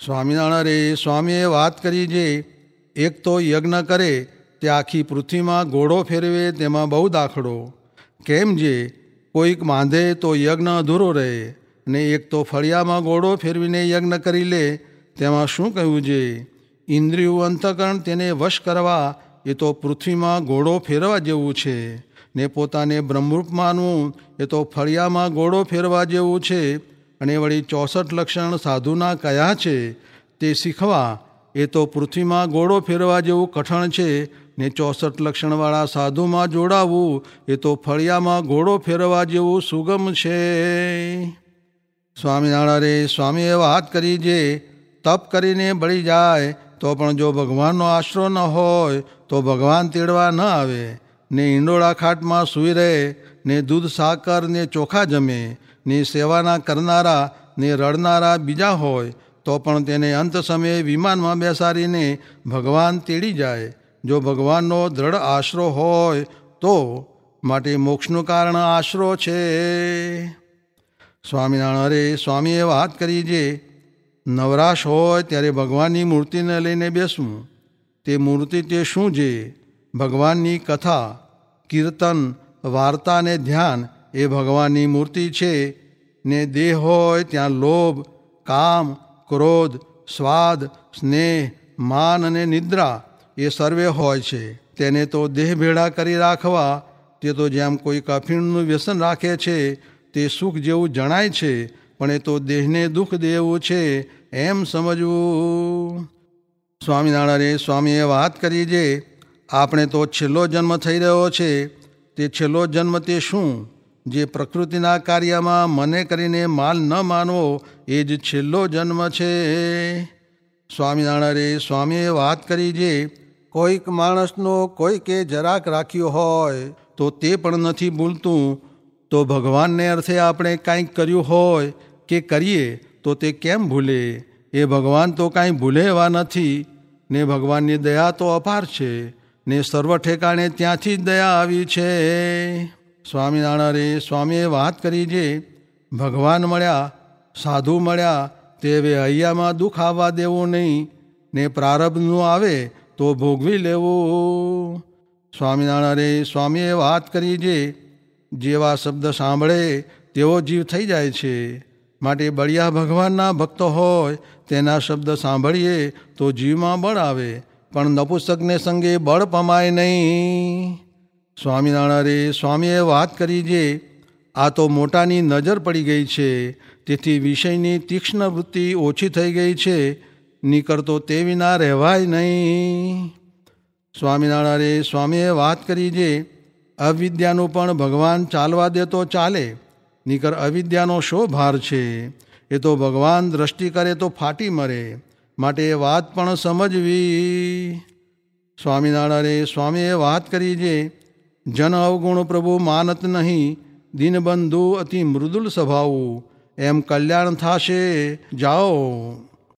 સ્વામિનારાયણ રે, સ્વામીએ વાત કરી જે, એક તો યજ્ઞ કરે, તે આખી પૃથ્વીમાં ઘોડો ફેરવે, તેમાં બહુ દાખલો. કેમ જે, કોઈક માંધે તો યજ્ઞ અધૂરો રહે, ને એક તો ફળિયામાં ઘોડો ફેરવીને યજ્ઞ કરી લે, તેમાં શું કહ્યું છે ઇન્દ્રિયું અંતકરણ તેને વશ કરવા, એ તો પૃથ્વીમાં ઘોડો ફેરવા જેવું છે, ને પોતાને બ્રહ્મરૂપ માનવું એ તો ફળિયામાં ઘોડો ફેરવા જેવું છે અને વળી ચોસઠ લક્ષણ સાધુના કયા છે તે શીખવા એ તો પૃથ્વીમાં ઘોડો ફેરવા જેવું કઠણ છે, ને ચોસઠ લક્ષણવાળા સાધુમાં જોડાવું એ તો ફળિયામાં ઘોડો ફેરવા જેવું સુગમ છે. સ્વામિનારાયણ સ્વામીએ વાત કરી જે તપ કરીને બળી જાય, તો પણ જો ભગવાનનો આશરો ન હોય, તો ભગવાન તેડવા ન આવે, ને ઈંડોળા ખાટમાં સૂઈ રહે ને દૂધ સાકર ને ચોખા જમે, ને સેવાના કરનારા ને રડનારા બીજા હોય, તો પણ તેને અંત સમયે વિમાનમાં બેસાડીને ભગવાન તેડી જાય. જો ભગવાનનો દ્રઢ આશરો હોય, તો માટે મોક્ષનું કારણ આશરો છે. સ્વામિનારાયણ, અરે સ્વામીએ વાત કરી જે નવરાશ હોય, ત્યારે ભગવાનની મૂર્તિને લઈને બેસવું. તે મૂર્તિ તે શું છે ભગવાનની કથા, કીર્તન વાર્તા ને ધ્યાન એ ભગવાનની મૂર્તિ છે, ને દેહ હોય ત્યાં લોભ, કામ, ક્રોધ, સ્વાદ, સ્નેહ, માન અને નિદ્રા એ સર્વે હોય છે. તેને તો દેહ ભેળા કરી રાખવા, તે તો જેમ કોઈ કફીણનું વ્યસન રાખે છે, તે સુખ જેવું જણાય છે, પણ એ તો દેહને દુઃખ દેવું છે, એમ સમજવું. સ્વામિનારાયણે, સ્વામીએ વાત કરી જે, આપણે તો છેલ્લો જન્મ થઈ રહ્યો છે તે છેલ્લો જન્મ તે શું? જે પ્રકૃતિના કાર્યમાં મને કરીને માલ ન માનવો, એ જ છેલ્લો જન્મ છે. સ્વામિનારાયણે સ્વામીએ વાત કરી જે કોઈક માણસનો કોઈકે જરાક રાખ્યો હોય, તો તે પણ નથી ભૂલતું. તો ભગવાનને અર્થે આપણે કાંઈક કર્યું હોય કે કરીએ, તો તે કેમ ભૂલે? એ ભગવાન તો કાંઈ ભૂલે એવા નથી. ને ભગવાનની દયા તો અપાર છે. ને સર્વ ઠેકાણે ત્યાંથી જ દયા આવી છે. સ્વામિનારાયણે સ્વામીએ વાત કરી જે ભગવાન મળ્યા, સાધુ મળ્યા તે હવે હૈયામાં દુઃખ આવવા દેવું નહીં, ને પ્રારબ્ધનું આવે તો ભોગવી લેવું. સ્વામિનારાયણે સ્વામીએ વાત કરી જે જેવા શબ્દ સાંભળે તેવો જીવ થઈ જાય છે. માટે બળિયા ભગવાનના ભક્તો હોય, તેના શબ્દ સાંભળીએ તો જીવમાં બળ આવે. પણ નપુસ્તકને સંગે બળ પમાય નહીં. સ્વામિનારાયણે સ્વામીએ વાત કરી જે, આ તો મોટાની નજર પડી ગઈ છે. તેથી વિષયની તીક્ષ્ણ વૃત્તિ ઓછી થઈ ગઈ છે. નીકળતો તે વિના રહેવાય નહીં. સ્વામિનારાયણે સ્વામીએ વાત કરી જે, અવિદ્યાનું પણ ભગવાન ચાલવા દે તો ચાલે. નીકળ અવિદ્યાનો શો ભાર છે? એ તો ભગવાન દ્રષ્ટિ કરે તો ફાટી મરે. માટે વાત પણ સમજવી. સ્વામિનારાયણે સ્વામીએ વાત કરી જે, જન અવગુણ પ્રભુ માનત નહીં, દીનબંધુ અતિ મૃદુલ સ્વભાવ, એમ કલ્યાણ થાશે, જાઓ.